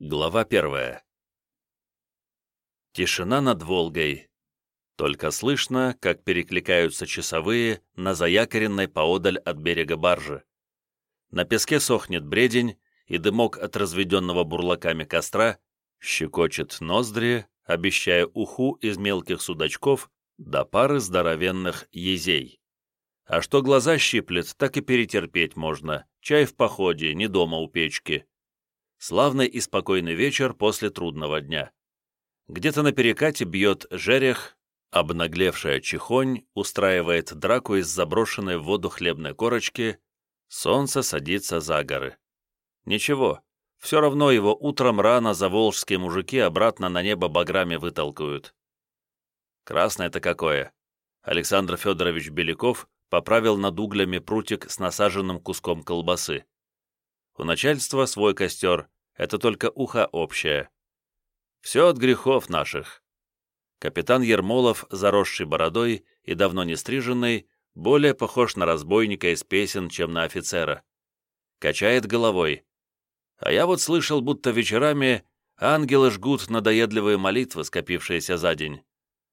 Глава первая. Тишина над Волгой. Только слышно, как перекликаются часовые на заякоренной поодаль от берега баржи. На песке сохнет бредень, и дымок от разведенного бурлаками костра щекочет ноздри, обещая уху из мелких судачков до пары здоровенных езей. А что глаза щиплет, так и перетерпеть можно. Чай в походе, не дома у печки. Славный и спокойный вечер после трудного дня. Где-то на перекате бьет жерех, обнаглевшая чехонь устраивает драку из заброшенной в воду хлебной корочки, солнце садится за горы. Ничего, все равно его утром рано заволжские мужики обратно на небо баграми вытолкают. Красное-то какое! Александр Федорович Беляков поправил над углями прутик с насаженным куском колбасы. У начальства свой костер, это только ухо общее. Все от грехов наших. Капитан Ермолов, заросший бородой и давно не стриженный, более похож на разбойника из песен, чем на офицера. Качает головой. А я вот слышал, будто вечерами ангелы жгут надоедливые молитвы, скопившиеся за день.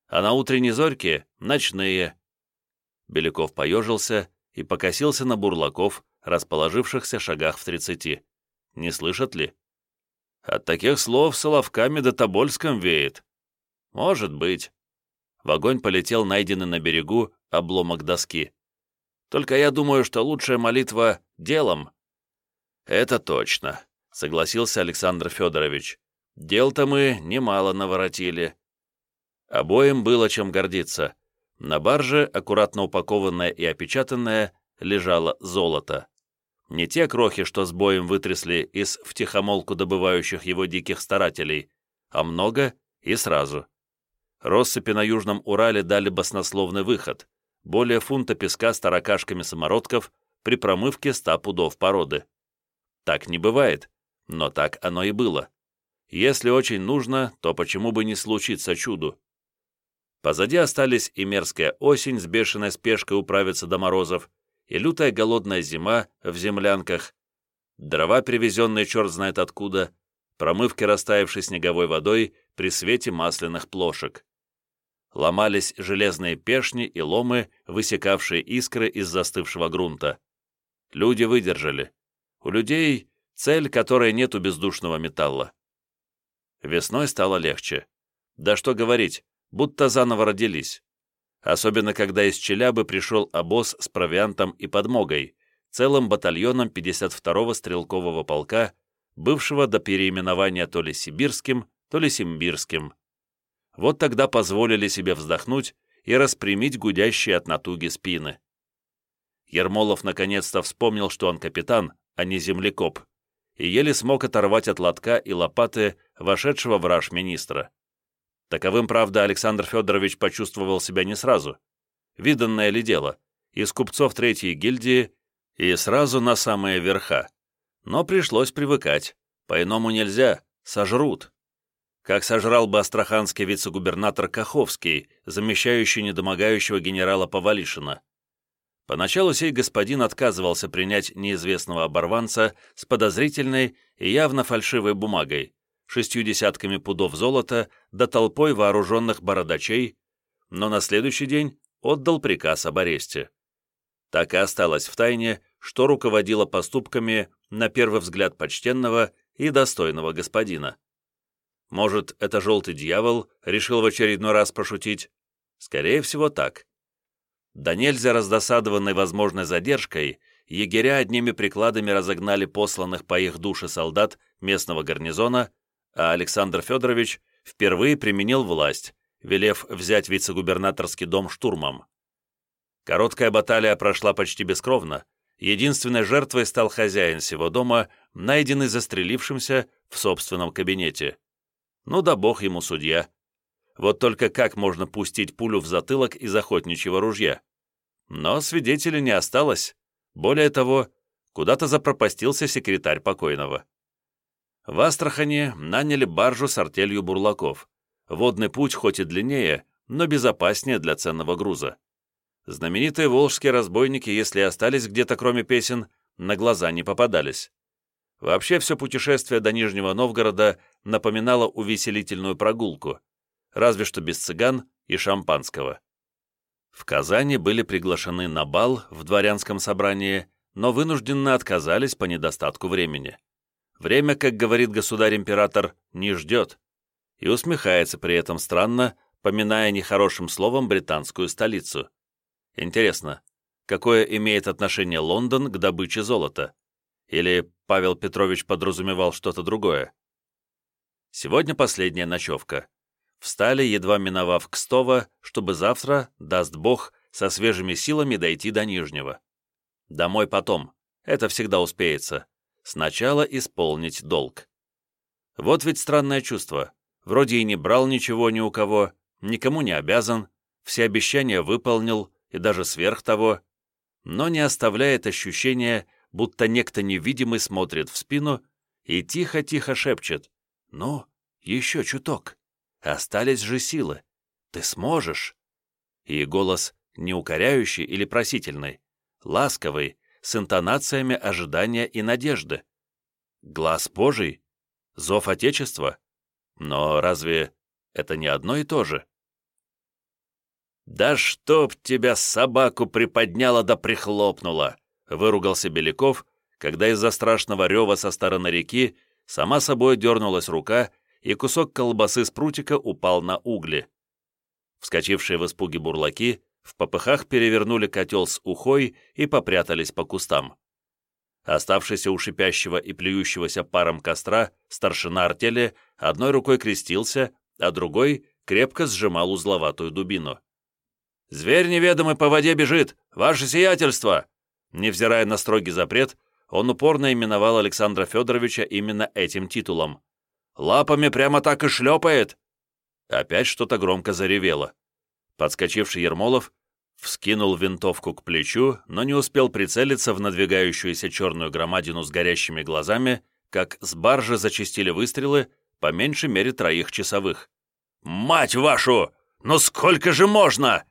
А на утренней зорьке — ночные. Беляков поежился и покосился на бурлаков, расположившихся шагах в тридцати. Не слышат ли? От таких слов соловками да Тобольском веет. Может быть. В огонь полетел найденный на берегу обломок доски. Только я думаю, что лучшая молитва — делом. Это точно, согласился Александр Федорович. Дел-то мы немало наворотили. Обоим было чем гордиться. На барже, аккуратно упакованное и опечатанное, лежало золото. Не те крохи, что с боем вытрясли из втихомолку добывающих его диких старателей, а много и сразу. Россыпи на Южном Урале дали баснословный выход, более фунта песка с таракашками самородков при промывке ста пудов породы. Так не бывает, но так оно и было. Если очень нужно, то почему бы не случиться чуду? Позади остались и мерзкая осень с бешеной спешкой управиться до морозов, и лютая голодная зима в землянках, дрова, привезенные черт знает откуда, промывки, растаявшей снеговой водой при свете масляных плошек. Ломались железные пешни и ломы, высекавшие искры из застывшего грунта. Люди выдержали. У людей цель, которой нет у бездушного металла. Весной стало легче. Да что говорить, будто заново родились особенно когда из Челябы пришел обоз с провиантом и подмогой, целым батальоном 52-го стрелкового полка, бывшего до переименования то ли сибирским, то ли симбирским. Вот тогда позволили себе вздохнуть и распрямить гудящие от натуги спины. Ермолов наконец-то вспомнил, что он капитан, а не землекоп, и еле смог оторвать от лотка и лопаты вошедшего враж министра. Таковым, правда, Александр Федорович почувствовал себя не сразу. Виданное ли дело, из купцов третьей гильдии и сразу на самые верха. Но пришлось привыкать, по-иному нельзя, сожрут. Как сожрал бы астраханский вице-губернатор Каховский, замещающий недомогающего генерала Повалишина. Поначалу сей господин отказывался принять неизвестного оборванца с подозрительной и явно фальшивой бумагой, шестью десятками пудов золота да толпой вооруженных бородачей, но на следующий день отдал приказ об аресте. Так и осталось в тайне, что руководило поступками на первый взгляд почтенного и достойного господина. Может, это желтый дьявол решил в очередной раз пошутить? Скорее всего, так. Да нельзя раздосадованной возможной задержкой, егеря одними прикладами разогнали посланных по их душе солдат местного гарнизона а Александр Федорович впервые применил власть, велев взять вице-губернаторский дом штурмом. Короткая баталия прошла почти бескровно, единственной жертвой стал хозяин всего дома, найденный застрелившимся в собственном кабинете. Ну да бог ему судья. Вот только как можно пустить пулю в затылок из охотничьего ружья? Но свидетелей не осталось. Более того, куда-то запропастился секретарь покойного. В Астрахани наняли баржу с артелью бурлаков. Водный путь хоть и длиннее, но безопаснее для ценного груза. Знаменитые волжские разбойники, если остались где-то кроме песен, на глаза не попадались. Вообще все путешествие до Нижнего Новгорода напоминало увеселительную прогулку, разве что без цыган и шампанского. В Казани были приглашены на бал в дворянском собрании, но вынужденно отказались по недостатку времени. Время, как говорит государь-император, не ждет, и усмехается при этом странно, поминая нехорошим словом британскую столицу. Интересно, какое имеет отношение Лондон к добыче золота? Или Павел Петрович подразумевал что-то другое? Сегодня последняя ночевка. Встали, едва миновав Кстово, чтобы завтра, даст Бог, со свежими силами дойти до Нижнего. Домой потом. Это всегда успеется. Сначала исполнить долг. Вот ведь странное чувство. Вроде и не брал ничего ни у кого, никому не обязан, все обещания выполнил и даже сверх того, но не оставляет ощущения, будто некто невидимый смотрит в спину и тихо-тихо шепчет «Ну, еще чуток, остались же силы, ты сможешь». И голос не укоряющий или просительный, ласковый, с интонациями ожидания и надежды. Глаз Божий? Зов Отечества? Но разве это не одно и то же? «Да чтоб тебя собаку приподняла да прихлопнула!» выругался Беляков, когда из-за страшного рева со стороны реки сама собой дернулась рука, и кусок колбасы с прутика упал на угли. Вскочившие в испуге бурлаки в попыхах перевернули котел с ухой и попрятались по кустам. Оставшийся у шипящего и плюющегося паром костра старшина артели одной рукой крестился, а другой крепко сжимал узловатую дубину. «Зверь неведомый по воде бежит! Ваше сиятельство!» Невзирая на строгий запрет, он упорно именовал Александра Федоровича именно этим титулом. «Лапами прямо так и шлепает!» Опять что-то громко заревело. Подскочивший Ермолов вскинул винтовку к плечу, но не успел прицелиться в надвигающуюся черную громадину с горящими глазами, как с баржи зачистили выстрелы, по меньшей мере троих часовых. «Мать вашу! Ну сколько же можно?»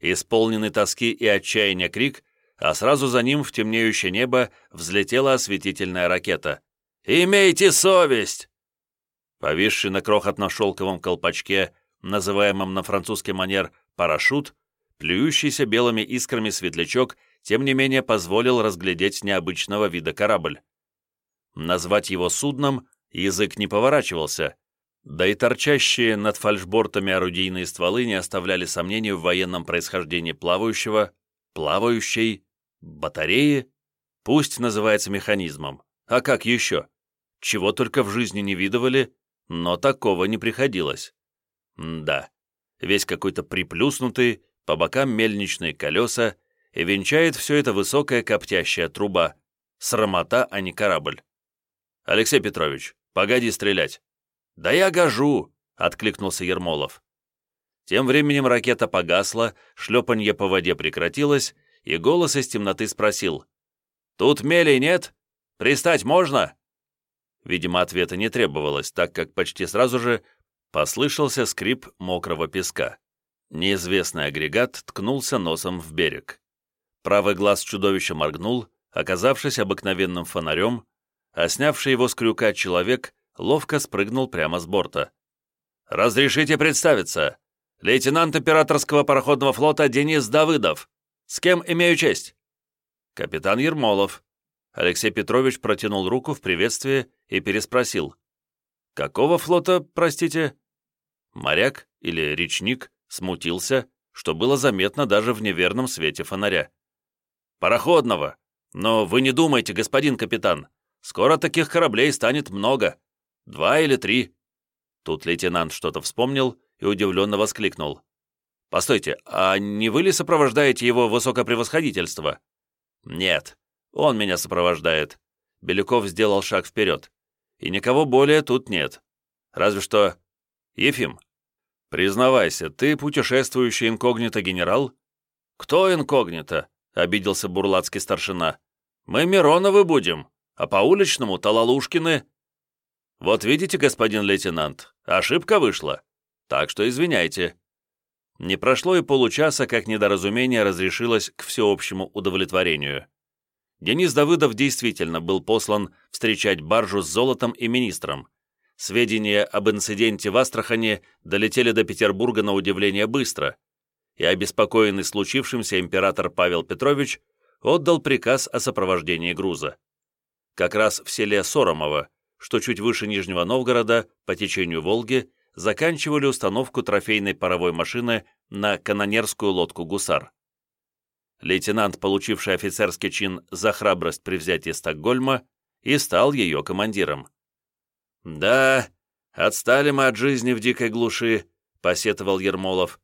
Исполненный тоски и отчаяния крик а сразу за ним в темнеющее небо взлетела осветительная ракета. «Имейте совесть!» Повисший на крохотно-шелковом колпачке, называемом на французский манер «парашют», плюющийся белыми искрами светлячок, тем не менее позволил разглядеть необычного вида корабль. Назвать его судном язык не поворачивался, да и торчащие над фальшбортами орудийные стволы не оставляли сомнений в военном происхождении плавающего, плавающей, Батареи? Пусть называется механизмом. А как еще? Чего только в жизни не видывали, но такого не приходилось. Да, весь какой-то приплюснутый, по бокам мельничные колеса, и венчает все это высокая коптящая труба. Срамота, а не корабль. «Алексей Петрович, погоди стрелять». «Да я гожу!» — откликнулся Ермолов. Тем временем ракета погасла, шлепанье по воде прекратилось, и голос из темноты спросил. «Тут мелей нет? Пристать можно?» Видимо, ответа не требовалось, так как почти сразу же послышался скрип мокрого песка. Неизвестный агрегат ткнулся носом в берег. Правый глаз чудовища моргнул, оказавшись обыкновенным фонарем, а снявший его с крюка человек ловко спрыгнул прямо с борта. «Разрешите представиться! Лейтенант императорского пароходного флота Денис Давыдов!» «С кем имею честь?» «Капитан Ермолов». Алексей Петрович протянул руку в приветствие и переспросил. «Какого флота, простите?» Моряк или речник смутился, что было заметно даже в неверном свете фонаря. «Пароходного! Но вы не думайте, господин капитан, скоро таких кораблей станет много. Два или три». Тут лейтенант что-то вспомнил и удивленно воскликнул. «Постойте, а не вы ли сопровождаете его высокопревосходительство?» «Нет, он меня сопровождает». Беляков сделал шаг вперед. «И никого более тут нет. Разве что... Ефим, признавайся, ты путешествующий инкогнито-генерал?» «Кто инкогнито?» — обиделся бурлацкий старшина. «Мы Мироновы будем, а по уличному — Талалушкины». «Вот видите, господин лейтенант, ошибка вышла. Так что извиняйте». Не прошло и получаса, как недоразумение разрешилось к всеобщему удовлетворению. Денис Давыдов действительно был послан встречать баржу с золотом и министром. Сведения об инциденте в Астрахани долетели до Петербурга на удивление быстро, и обеспокоенный случившимся император Павел Петрович отдал приказ о сопровождении груза. Как раз в селе Соромово, что чуть выше Нижнего Новгорода, по течению Волги, заканчивали установку трофейной паровой машины на канонерскую лодку «Гусар». Лейтенант, получивший офицерский чин за храбрость при взятии Стокгольма, и стал ее командиром. «Да, отстали мы от жизни в дикой глуши», — посетовал Ермолов.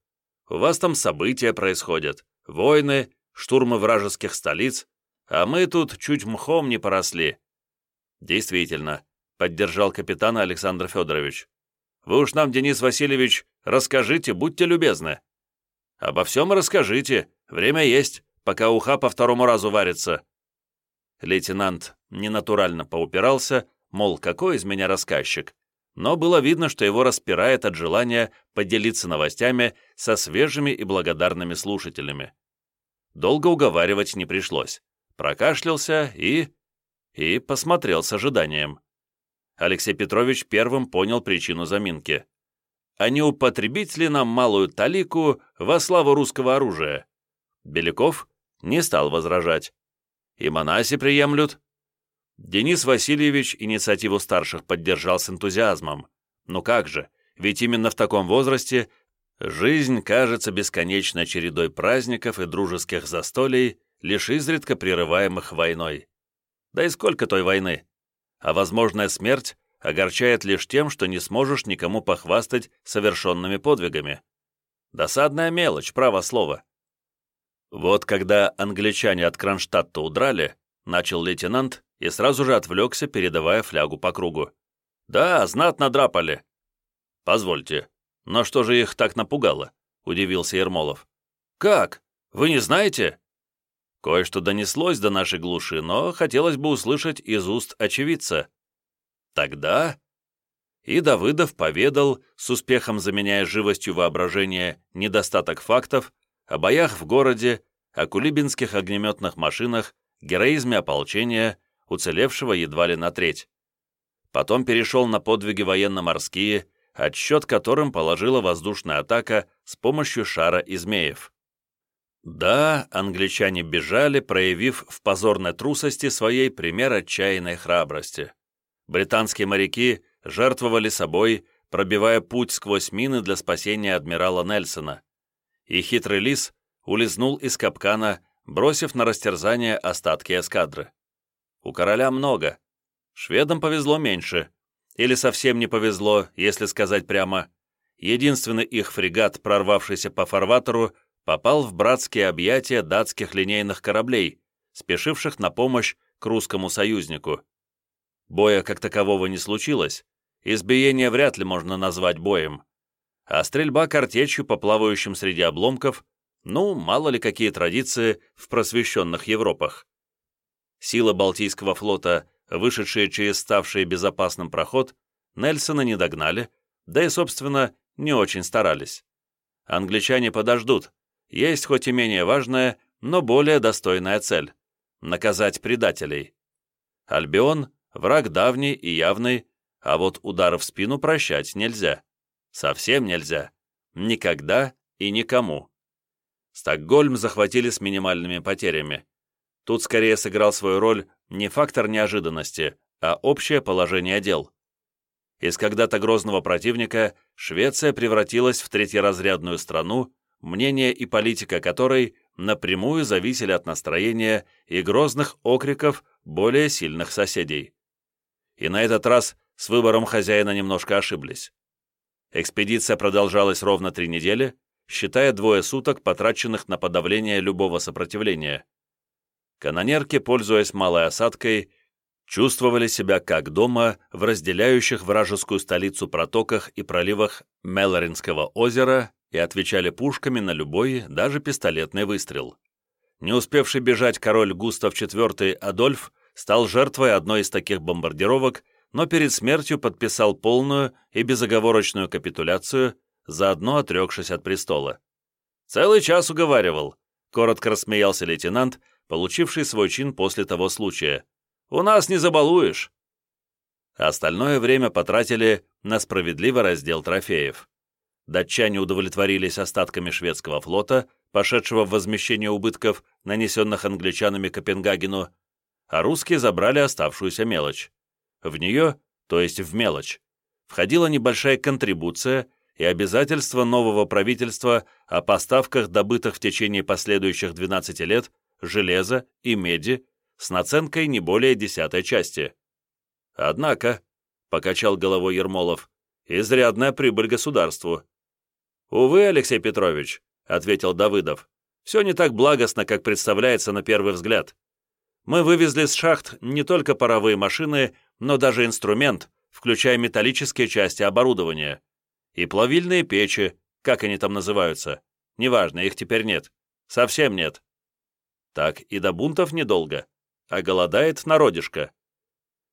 «У вас там события происходят, войны, штурмы вражеских столиц, а мы тут чуть мхом не поросли». «Действительно», — поддержал капитан Александр Федорович. «Вы уж нам, Денис Васильевич, расскажите, будьте любезны». «Обо всем расскажите, время есть, пока уха по второму разу варится». Лейтенант ненатурально поупирался, мол, какой из меня рассказчик, но было видно, что его распирает от желания поделиться новостями со свежими и благодарными слушателями. Долго уговаривать не пришлось. Прокашлялся и... и посмотрел с ожиданием. Алексей Петрович первым понял причину заминки. А не употребить ли нам малую талику во славу русского оружия? Беляков не стал возражать. И монаси приемлют. Денис Васильевич инициативу старших поддержал с энтузиазмом. Ну как же, ведь именно в таком возрасте жизнь кажется бесконечной чередой праздников и дружеских застолий, лишь изредка прерываемых войной. Да и сколько той войны? А возможная смерть огорчает лишь тем, что не сможешь никому похвастать совершенными подвигами. Досадная мелочь, право слово. Вот когда англичане от Кронштадта удрали, начал лейтенант, и сразу же отвлекся, передавая флягу по кругу. «Да, знатно драпали». «Позвольте, но что же их так напугало?» — удивился Ермолов. «Как? Вы не знаете?» Кое-что донеслось до нашей глуши, но хотелось бы услышать из уст очевидца. Тогда... И Давыдов поведал, с успехом заменяя живостью воображения недостаток фактов, о боях в городе, о кулибинских огнеметных машинах, героизме ополчения, уцелевшего едва ли на треть. Потом перешел на подвиги военно-морские, отсчет которым положила воздушная атака с помощью шара и змеев. Да, англичане бежали, проявив в позорной трусости своей пример отчаянной храбрости. Британские моряки жертвовали собой, пробивая путь сквозь мины для спасения адмирала Нельсона. И хитрый лис улизнул из капкана, бросив на растерзание остатки эскадры. У короля много. Шведам повезло меньше. Или совсем не повезло, если сказать прямо. Единственный их фрегат, прорвавшийся по фарватеру, попал в братские объятия датских линейных кораблей, спешивших на помощь к русскому союзнику. Боя как такового не случилось, избиение вряд ли можно назвать боем. А стрельба картечью по плавающим среди обломков, ну, мало ли какие традиции в просвещенных Европах. Силы Балтийского флота, вышедшие через ставший безопасным проход, Нельсона не догнали, да и, собственно, не очень старались. Англичане подождут. Есть хоть и менее важная, но более достойная цель — наказать предателей. Альбион — враг давний и явный, а вот удары в спину прощать нельзя. Совсем нельзя. Никогда и никому. Стокгольм захватили с минимальными потерями. Тут скорее сыграл свою роль не фактор неожиданности, а общее положение дел. Из когда-то грозного противника Швеция превратилась в третьеразрядную страну, мнение и политика которой напрямую зависели от настроения и грозных окриков более сильных соседей. И на этот раз с выбором хозяина немножко ошиблись. Экспедиция продолжалась ровно три недели, считая двое суток, потраченных на подавление любого сопротивления. Канонерки, пользуясь малой осадкой, чувствовали себя как дома в разделяющих вражескую столицу протоках и проливах Мелоринского озера и отвечали пушками на любой, даже пистолетный выстрел. Не успевший бежать король Густав IV Адольф стал жертвой одной из таких бомбардировок, но перед смертью подписал полную и безоговорочную капитуляцию, заодно отрекшись от престола. «Целый час уговаривал», — коротко рассмеялся лейтенант, получивший свой чин после того случая. «У нас не забалуешь!» Остальное время потратили на справедливый раздел трофеев. Датчане удовлетворились остатками шведского флота, пошедшего в возмещение убытков, нанесенных англичанами Копенгагену, а русские забрали оставшуюся мелочь. В нее, то есть в мелочь, входила небольшая контрибуция и обязательство нового правительства о поставках добытых в течение последующих 12 лет железа и меди с наценкой не более десятой части. Однако, — покачал головой Ермолов, — изрядная прибыль государству. «Увы, Алексей Петрович», — ответил Давыдов, — «все не так благостно, как представляется на первый взгляд. Мы вывезли с шахт не только паровые машины, но даже инструмент, включая металлические части оборудования. И плавильные печи, как они там называются. Неважно, их теперь нет. Совсем нет. Так и до бунтов недолго, а голодает народишко.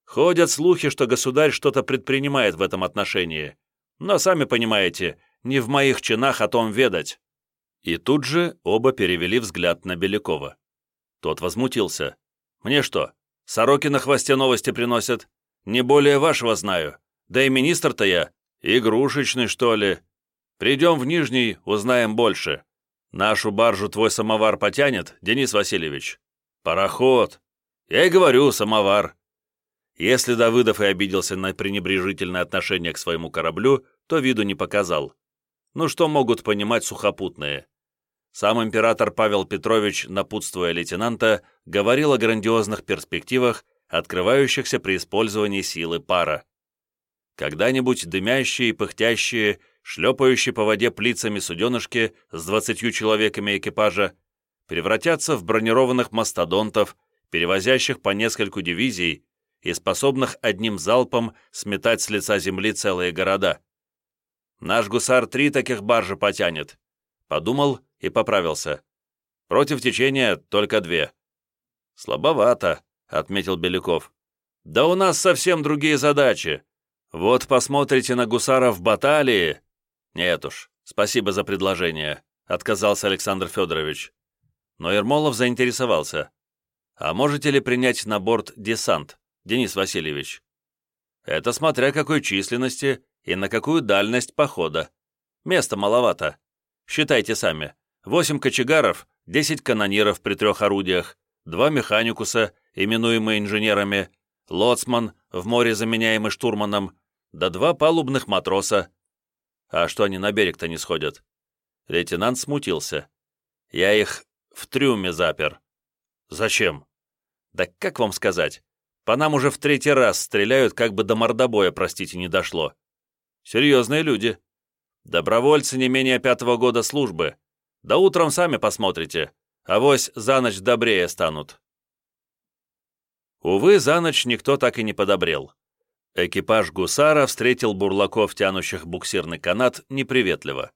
Ходят слухи, что государь что-то предпринимает в этом отношении. Но, сами понимаете, не в моих чинах о том ведать». И тут же оба перевели взгляд на Белякова. Тот возмутился. «Мне что, сороки на хвосте новости приносят? Не более вашего знаю. Да и министр-то я. Игрушечный, что ли? Придем в Нижний, узнаем больше. Нашу баржу твой самовар потянет, Денис Васильевич? Пароход. Я и говорю, самовар. Если Давыдов и обиделся на пренебрежительное отношение к своему кораблю, то виду не показал. Ну что могут понимать сухопутные? Сам император Павел Петрович, напутствуя лейтенанта, говорил о грандиозных перспективах, открывающихся при использовании силы пара. Когда-нибудь дымящие и пыхтящие, шлепающие по воде плицами суденышки с двадцатью человеками экипажа превратятся в бронированных мастодонтов, перевозящих по нескольку дивизий и способных одним залпом сметать с лица земли целые города. Наш гусар три таких баржи потянет. Подумал и поправился. Против течения только две. Слабовато, отметил Беляков. Да у нас совсем другие задачи. Вот посмотрите на гусара в баталии. Нет уж, спасибо за предложение, отказался Александр Федорович. Но Ермолов заинтересовался. А можете ли принять на борт десант, Денис Васильевич? Это смотря какой численности и на какую дальность похода. Места маловато. Считайте сами. Восемь кочегаров, десять канониров при трех орудиях, два механикуса, именуемые инженерами, лоцман, в море заменяемый штурманом, да два палубных матроса. А что они на берег-то не сходят? Лейтенант смутился. Я их в трюме запер. Зачем? Да как вам сказать? По нам уже в третий раз стреляют, как бы до мордобоя, простите, не дошло. Серьезные люди. Добровольцы не менее пятого года службы. Да утром сами посмотрите. Авось за ночь добрее станут. Увы, за ночь никто так и не подобрел. Экипаж гусара встретил бурлаков, тянущих буксирный канат, неприветливо.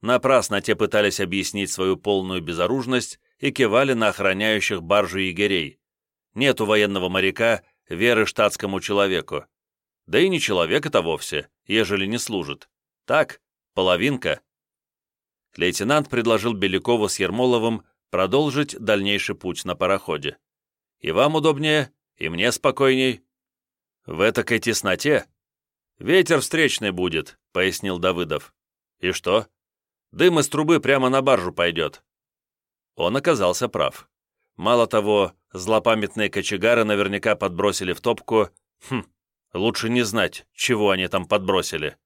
Напрасно те пытались объяснить свою полную безоружность и кивали на охраняющих баржу егерей. Нет у военного моряка веры штатскому человеку. Да и не человек это вовсе, ежели не служит. Так, половинка. Лейтенант предложил Белякову с Ермоловым продолжить дальнейший путь на пароходе. И вам удобнее, и мне спокойней. В этакой тесноте ветер встречный будет, пояснил Давыдов. И что? Дым из трубы прямо на баржу пойдет. Он оказался прав. Мало того, злопамятные кочегары наверняка подбросили в топку... Хм, Лучше не знать, чего они там подбросили.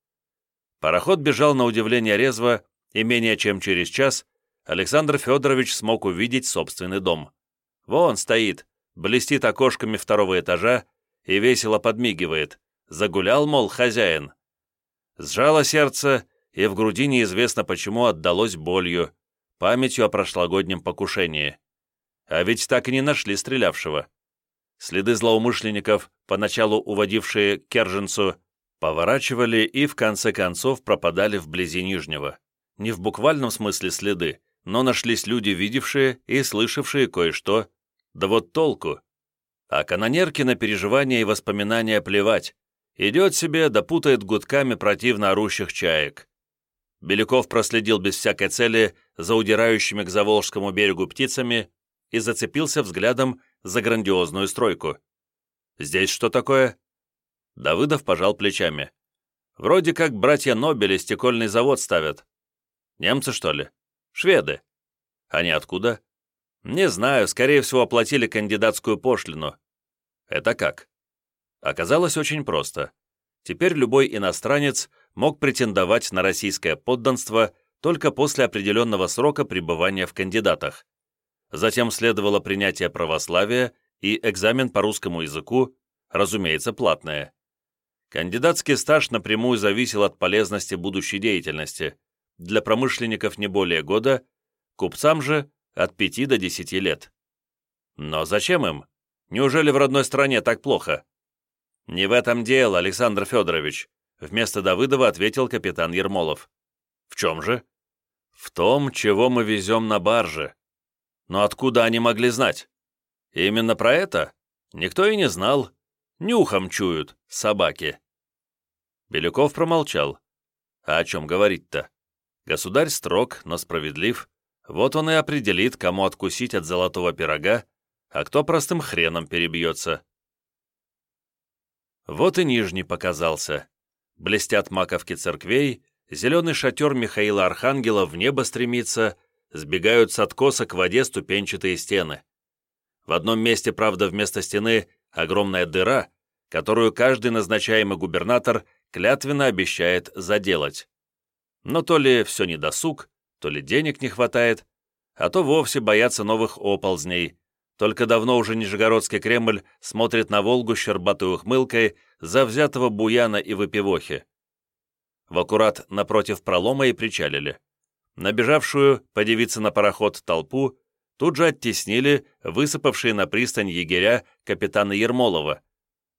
Пароход бежал на удивление резво, и менее чем через час Александр Федорович смог увидеть собственный дом. Вон стоит, блестит окошками второго этажа и весело подмигивает. Загулял, мол, хозяин. Сжало сердце, и в груди неизвестно почему отдалось болью, памятью о прошлогоднем покушении. А ведь так и не нашли стрелявшего. Следы злоумышленников, поначалу уводившие Керженцу, поворачивали и в конце концов пропадали вблизи Нижнего. Не в буквальном смысле следы, но нашлись люди, видевшие и слышавшие кое-что. Да вот толку. А канонерки на переживания и воспоминания плевать. Идет себе, допутает гудками противно орущих чаек. Беляков проследил без всякой цели за удирающими к Заволжскому берегу птицами и зацепился взглядом за грандиозную стройку. «Здесь что такое?» Давыдов пожал плечами. «Вроде как братья Нобели стекольный завод ставят. Немцы, что ли? Шведы. Они откуда?» «Не знаю, скорее всего, оплатили кандидатскую пошлину». «Это как?» Оказалось очень просто. Теперь любой иностранец мог претендовать на российское подданство только после определенного срока пребывания в кандидатах. Затем следовало принятие православия и экзамен по русскому языку, разумеется, платное. Кандидатский стаж напрямую зависел от полезности будущей деятельности. Для промышленников не более года, купцам же от 5 до 10 лет. Но зачем им? Неужели в родной стране так плохо? Не в этом дело, Александр Федорович, вместо Давыдова ответил капитан Ермолов. В чем же? В том, чего мы везем на барже. Но откуда они могли знать? Именно про это? Никто и не знал. Нюхом чуют собаки. Белюков промолчал. А о чем говорить-то? Государь строг, но справедлив. Вот он и определит, кому откусить от золотого пирога, а кто простым хреном перебьется. Вот и Нижний показался. Блестят маковки церквей, зеленый шатер Михаила Архангела в небо стремится, сбегают с откоса к воде ступенчатые стены. В одном месте, правда, вместо стены огромная дыра, которую каждый назначаемый губернатор клятвенно обещает заделать. Но то ли все недосуг, то ли денег не хватает, а то вовсе боятся новых оползней. Только давно уже Нижегородский Кремль смотрит на Волгу щербатой ухмылкой за взятого буяна и выпивохи. В аккурат напротив пролома и причалили. Набежавшую, подивиться на пароход, толпу тут же оттеснили высыпавшие на пристань егеря капитана Ермолова,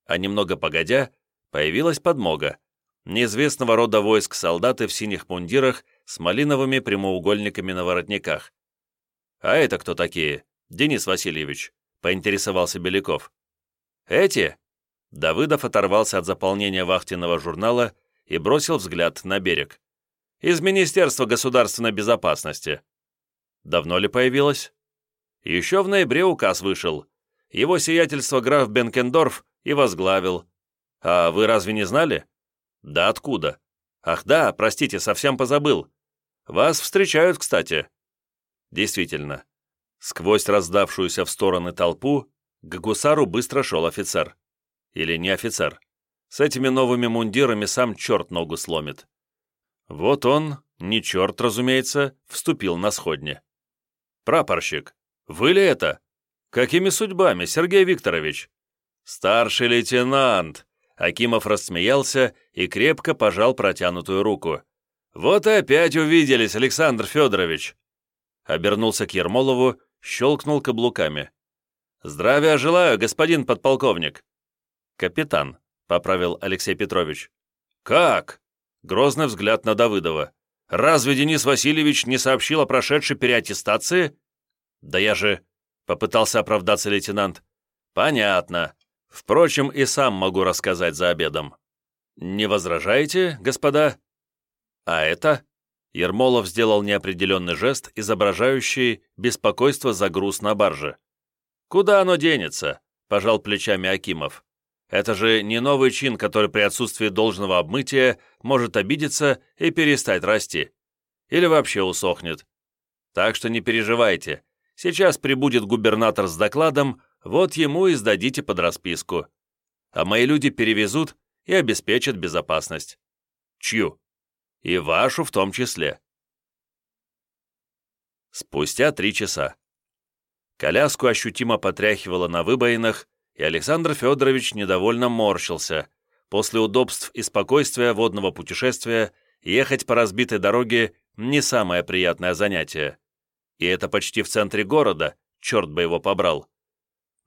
а немного погодя появилась подмога. Неизвестного рода войск солдаты в синих мундирах с малиновыми прямоугольниками на воротниках. «А это кто такие, Денис Васильевич?» — поинтересовался Беляков. «Эти?» Давыдов оторвался от заполнения вахтенного журнала и бросил взгляд на берег из Министерства государственной безопасности. Давно ли появилась? Еще в ноябре указ вышел. Его сиятельство граф Бенкендорф и возглавил. А вы разве не знали? Да откуда? Ах да, простите, совсем позабыл. Вас встречают, кстати. Действительно. Сквозь раздавшуюся в стороны толпу к гусару быстро шел офицер. Или не офицер. С этими новыми мундирами сам черт ногу сломит. Вот он, не черт, разумеется, вступил на сходне. «Прапорщик, вы ли это? Какими судьбами, Сергей Викторович?» «Старший лейтенант!» Акимов рассмеялся и крепко пожал протянутую руку. «Вот и опять увиделись, Александр Федорович!» Обернулся к Ермолову, щелкнул каблуками. «Здравия желаю, господин подполковник!» «Капитан», — поправил Алексей Петрович. «Как?» Грозный взгляд на Давыдова. «Разве Денис Васильевич не сообщил о прошедшей переаттестации?» «Да я же...» — попытался оправдаться лейтенант. «Понятно. Впрочем, и сам могу рассказать за обедом». «Не возражаете, господа?» «А это?» Ермолов сделал неопределенный жест, изображающий беспокойство за груз на барже. «Куда оно денется?» – пожал плечами Акимов. Это же не новый чин, который при отсутствии должного обмытия может обидеться и перестать расти. Или вообще усохнет. Так что не переживайте. Сейчас прибудет губернатор с докладом, вот ему и сдадите под расписку. А мои люди перевезут и обеспечат безопасность. Чью? И вашу в том числе. Спустя три часа. Коляску ощутимо потряхивало на выбоинах, и Александр Федорович недовольно морщился. После удобств и спокойствия водного путешествия ехать по разбитой дороге не самое приятное занятие. И это почти в центре города, черт бы его побрал.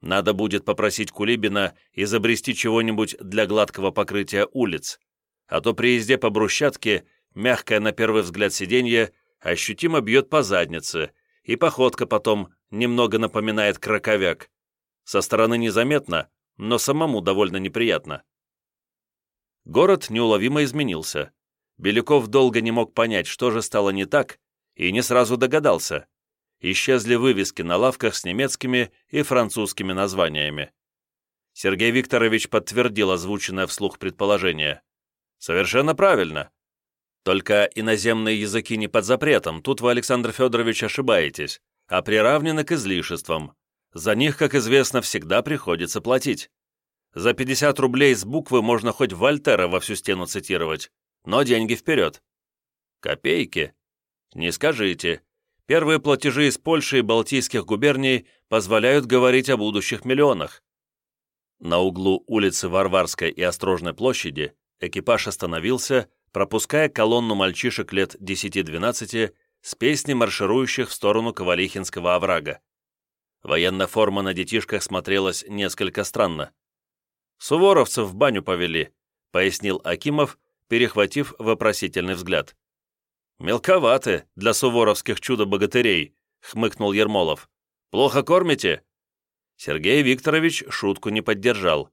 Надо будет попросить Кулибина изобрести чего-нибудь для гладкого покрытия улиц, а то при езде по брусчатке мягкое на первый взгляд сиденье ощутимо бьет по заднице, и походка потом немного напоминает краковяк. Со стороны незаметно, но самому довольно неприятно. Город неуловимо изменился. Беляков долго не мог понять, что же стало не так, и не сразу догадался. Исчезли вывески на лавках с немецкими и французскими названиями. Сергей Викторович подтвердил озвученное вслух предположение. «Совершенно правильно. Только иноземные языки не под запретом, тут вы, Александр Федорович, ошибаетесь, а приравнены к излишествам. За них, как известно, всегда приходится платить. За 50 рублей с буквы можно хоть Вольтера во всю стену цитировать, но деньги вперед. Копейки? Не скажите. Первые платежи из Польши и Балтийских губерний позволяют говорить о будущих миллионах. На углу улицы Варварской и Острожной площади экипаж остановился, пропуская колонну мальчишек лет 10-12 с песней марширующих в сторону Ковалихинского оврага. Военная форма на детишках смотрелась несколько странно. «Суворовцев в баню повели», — пояснил Акимов, перехватив вопросительный взгляд. «Мелковаты для суворовских чудо-богатырей», — хмыкнул Ермолов. «Плохо кормите?» Сергей Викторович шутку не поддержал.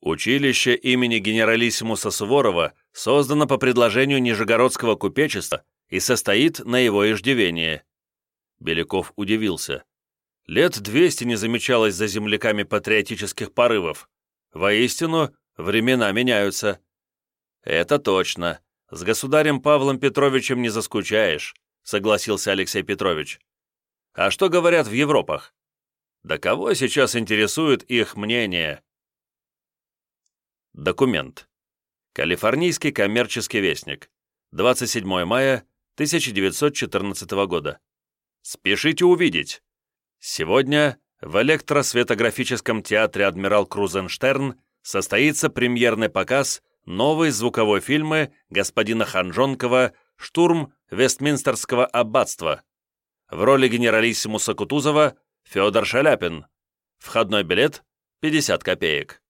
Училище имени генералиссимуса Суворова создано по предложению Нижегородского купечества и состоит на его иждивении. Беляков удивился. Лет двести не замечалось за земляками патриотических порывов. Воистину, времена меняются. Это точно. С государем Павлом Петровичем не заскучаешь, согласился Алексей Петрович. А что говорят в Европах? Да кого сейчас интересует их мнение? Документ. Калифорнийский коммерческий вестник. 27 мая 1914 года. Спешите увидеть. Сегодня в электросветографическом театре «Адмирал Крузенштерн» состоится премьерный показ новой звуковой фильмы господина Ханжонкова «Штурм Вестминстерского аббатства». В роли генералиссимуса Кутузова Федор Шаляпин. Входной билет – 50 копеек.